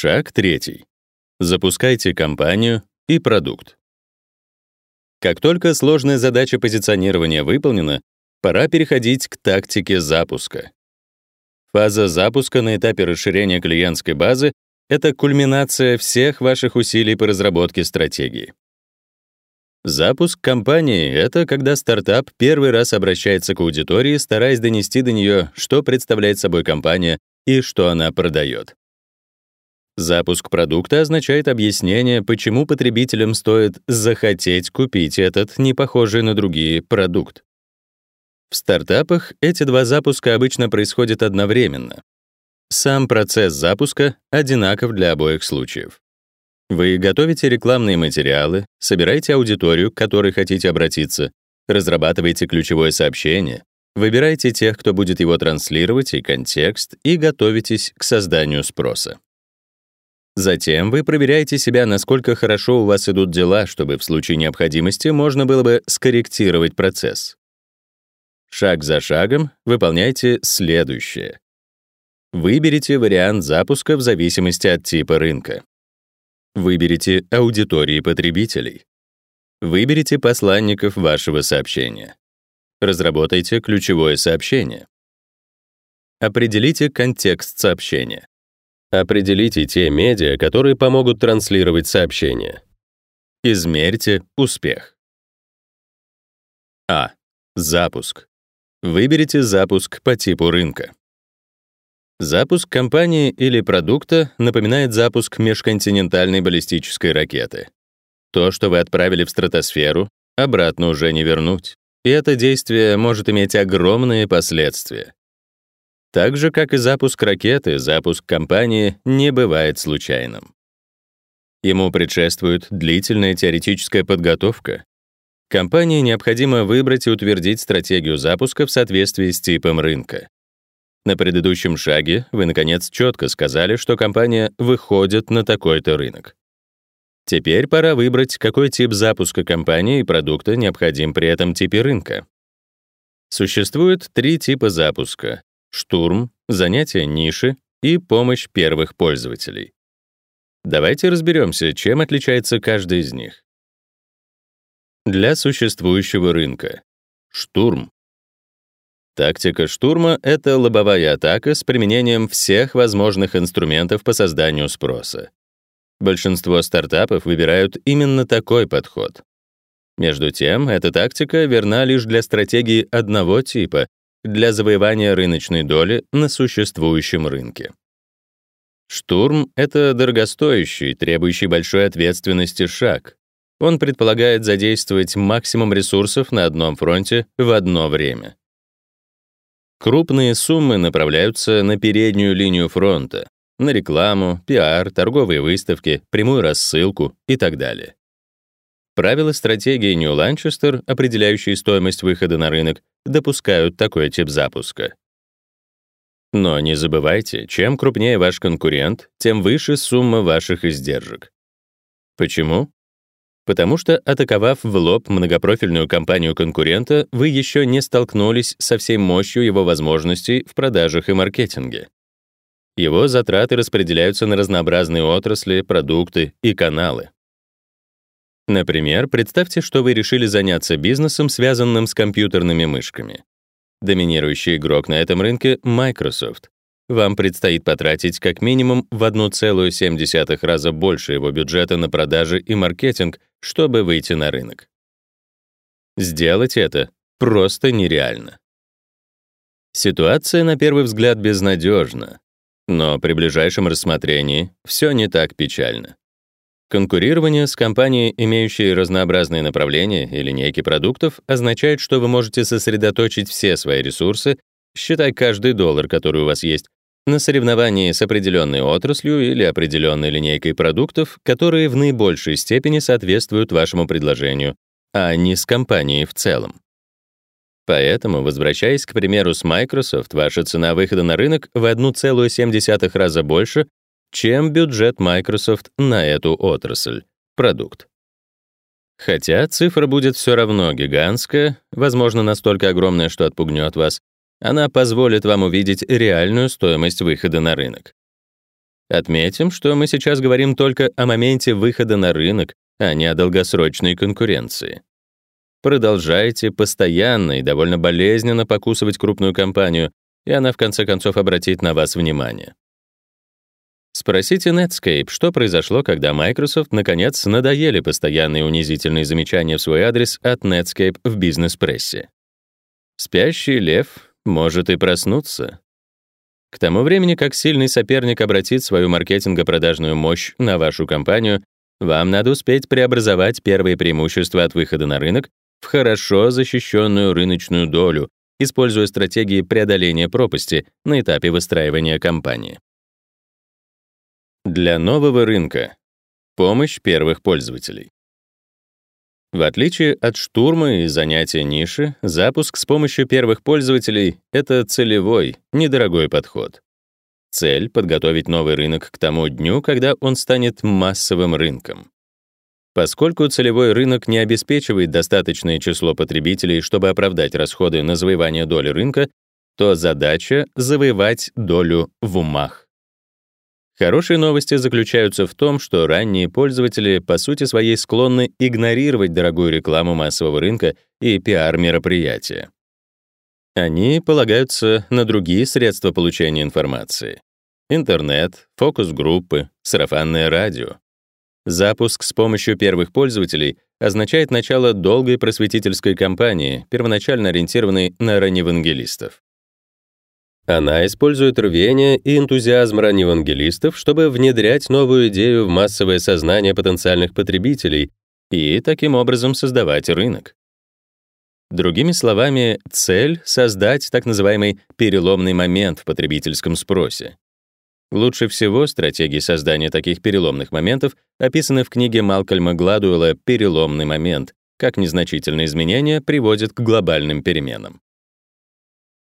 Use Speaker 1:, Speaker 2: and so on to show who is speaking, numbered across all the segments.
Speaker 1: Шаг третий. Запускайте компанию и продукт. Как только сложная задача позиционирования выполнена, пора переходить к тактике запуска. Фаза запуска на этапе расширения клиентской базы — это кульминация всех ваших усилий по разработке стратегии. Запуск компании — это когда стартап первый раз обращается к аудитории, стараясь донести до нее, что представляет собой компания и что она продает. Запуск продукта означает объяснение, почему потребителям стоит захотеть купить этот не похожий на другие продукт. В стартапах эти два запуска обычно происходят одновременно. Сам процесс запуска одинаков для обоих случаев. Вы готовите рекламные материалы, собираете аудиторию, к которой хотите обратиться, разрабатываете ключевое сообщение, выбираете тех, кто будет его транслировать, и контекст, и готовитесь к созданию спроса. Затем вы проверяете себя, насколько хорошо у вас идут дела, чтобы в случае необходимости можно было бы скорректировать процесс. Шаг за шагом выполняйте следующее. Выберите вариант запуска в зависимости от типа рынка. Выберите аудитории потребителей. Выберите посланников вашего сообщения. Разработайте ключевое сообщение. Определите контекст сообщения. Определите те медиа, которые помогут транслировать сообщение. Измерьте успех. А. Запуск. Выберите запуск по типу рынка. Запуск компании или продукта напоминает запуск межконтинентальной баллистической ракеты. То, что вы отправили в стратосферу, обратно уже не вернуть. И это действие может иметь огромные последствия. Так же, как и запуск ракеты, запуск компании не бывает случайным. Ему предшествует длительная теоретическая подготовка. Компании необходимо выбрать и утвердить стратегию запуска в соответствии с типом рынка. На предыдущем шаге вы, наконец, четко сказали, что компания выходит на такой-то рынок. Теперь пора выбрать, какой тип запуска компании и продукта необходим при этом типе рынка. Существует три типа запуска штурм, занятие ниши и помощь первых пользователей. Давайте разберемся, чем отличается каждый из них. Для существующего рынка. Штурм. Тактика штурма — это лобовая атака с применением всех возможных инструментов по созданию спроса. Большинство стартапов выбирают именно такой подход. Между тем, эта тактика верна лишь для стратегии одного типа для завоевания рыночной доли на существующем рынке. Штурм — это дорогостоящий, требующий большой ответственности шаг. Он предполагает задействовать максимум ресурсов на одном фронте в одно время. Крупные суммы направляются на переднюю линию фронта, на рекламу, пиар, торговые выставки, прямую рассылку и так далее. Правила стратегии Lanchester, определяющие стоимость выхода на рынок, допускают такой тип запуска. Но не забывайте, чем крупнее ваш конкурент, тем выше сумма ваших издержек. Почему? Потому что, атаковав в лоб многопрофильную компанию конкурента, вы еще не столкнулись со всей мощью его возможностей в продажах и маркетинге. Его затраты распределяются на разнообразные отрасли, продукты и каналы. Например, представьте, что вы решили заняться бизнесом, связанным с компьютерными мышками. Доминирующий игрок на этом рынке — Microsoft. Вам предстоит потратить как минимум в 1,7 раза больше его бюджета на продажи и маркетинг, чтобы выйти на рынок. Сделать это просто нереально. Ситуация, на первый взгляд, безнадежна, но при ближайшем рассмотрении все не так печально. Конкурирование с компанией, имеющей разнообразные направления и линейки продуктов, означает, что вы можете сосредоточить все свои ресурсы, считай каждый доллар, который у вас есть, на соревновании с определенной отраслью или определенной линейкой продуктов, которые в наибольшей степени соответствуют вашему предложению, а не с компанией в целом. Поэтому, возвращаясь к примеру с Microsoft, ваша цена выхода на рынок в 1,7 раза больше, чем бюджет Microsoft на эту отрасль, продукт. Хотя цифра будет все равно гигантская, возможно, настолько огромная, что отпугнет вас, она позволит вам увидеть реальную стоимость выхода на рынок. Отметим, что мы сейчас говорим только о моменте выхода на рынок, а не о долгосрочной конкуренции. Продолжайте постоянно и довольно болезненно покусывать крупную компанию, и она в конце концов обратит на вас внимание. Спросите Netscape, что произошло, когда Microsoft наконец надоели постоянные унизительные замечания в свой адрес от Netscape в бизнес-прессе. Спящий лев может и проснуться. К тому времени, как сильный соперник обратит свою маркетинго-продажную мощь на вашу компанию, вам надо успеть преобразовать первые преимущества от выхода на рынок в хорошо защищенную рыночную долю, используя стратегии преодоления пропасти на этапе выстраивания компании. Для нового рынка. Помощь первых пользователей. В отличие от штурма и занятия ниши, запуск с помощью первых пользователей — это целевой, недорогой подход. Цель — подготовить новый рынок к тому дню, когда он станет массовым рынком. Поскольку целевой рынок не обеспечивает достаточное число потребителей, чтобы оправдать расходы на завоевание доли рынка, то задача — завоевать долю в умах. Хорошие новости заключаются в том, что ранние пользователи по сути своей склонны игнорировать дорогую рекламу массового рынка и пиар-мероприятия. Они полагаются на другие средства получения информации. Интернет, фокус-группы, сарафанное радио. Запуск с помощью первых пользователей означает начало долгой просветительской кампании, первоначально ориентированной на ранневангелистов. Она использует рвение и энтузиазм ранневангелистов, чтобы внедрять новую идею в массовое сознание потенциальных потребителей и таким образом создавать рынок. Другими словами, цель — создать так называемый переломный момент в потребительском спросе. Лучше всего стратегии создания таких переломных моментов описаны в книге Малкольма Гладуэлла «Переломный момент. Как незначительные изменения приводят к глобальным переменам».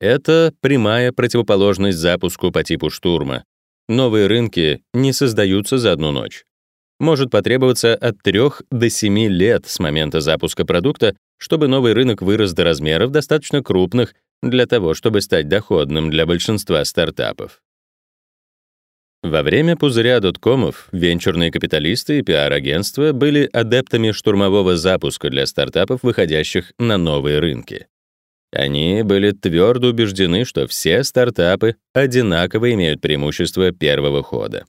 Speaker 1: Это прямая противоположность запуску по типу штурма. Новые рынки не создаются за одну ночь. Может потребоваться от 3 до 7 лет с момента запуска продукта, чтобы новый рынок вырос до размеров достаточно крупных для того, чтобы стать доходным для большинства стартапов. Во время пузыря доткомов венчурные капиталисты и пиар-агентства были адептами штурмового запуска для стартапов, выходящих на новые рынки. Они были твердо убеждены, что все стартапы одинаково имеют преимущество первого хода.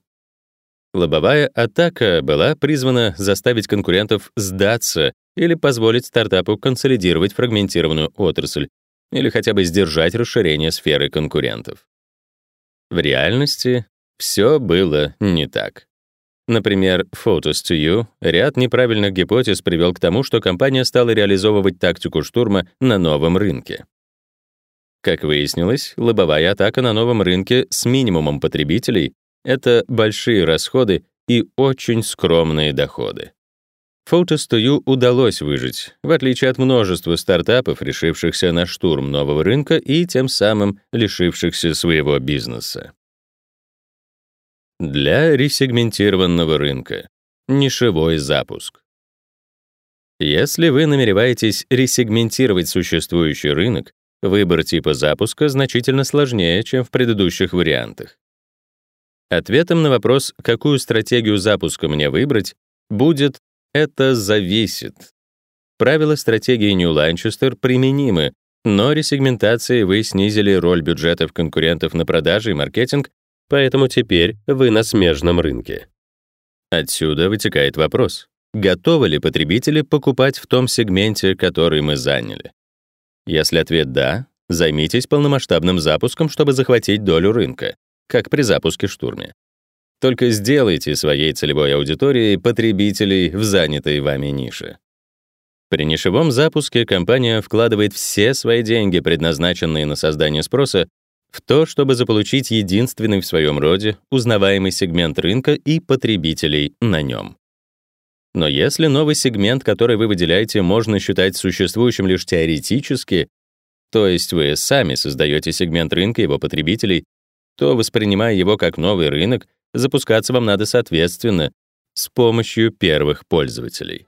Speaker 1: Лобовая атака была призвана заставить конкурентов сдаться или позволить стартапу консолидировать фрагментированную отрасль или хотя бы сдержать расширение сферы конкурентов. В реальности все было не так. Например, Photos to You ряд неправильных гипотез привел к тому, что компания стала реализовывать тактику штурма на новом рынке. Как выяснилось, лобовая атака на новом рынке с минимумом потребителей — это большие расходы и очень скромные доходы. Photos to You удалось выжить, в отличие от множества стартапов, решившихся на штурм нового рынка и тем самым лишившихся своего бизнеса. Для ресегментированного рынка. Нишевой запуск. Если вы намереваетесь ресегментировать существующий рынок, выбор типа запуска значительно сложнее, чем в предыдущих вариантах. Ответом на вопрос, какую стратегию запуска мне выбрать, будет «это зависит». Правила стратегии Lancaster применимы, но ресегментацией вы снизили роль бюджетов конкурентов на продажи и маркетинг Поэтому теперь вы на смежном рынке. Отсюда вытекает вопрос: готовы ли потребители покупать в том сегменте, который мы заняли? Если ответ да, займитесь полномасштабным запуском, чтобы захватить долю рынка, как при запуске штурме. Только сделайте своей целевой аудиторией потребителей в занятой вами нише. При нишевом запуске компания вкладывает все свои деньги, предназначенные на создание спроса, в то, чтобы заполучить единственный в своем роде узнаваемый сегмент рынка и потребителей на нем. Но если новый сегмент, который вы выделяете, можно считать существующим лишь теоретически, то есть вы сами создаете сегмент рынка его потребителей, то, воспринимая его как новый рынок, запускаться вам надо соответственно с помощью первых пользователей.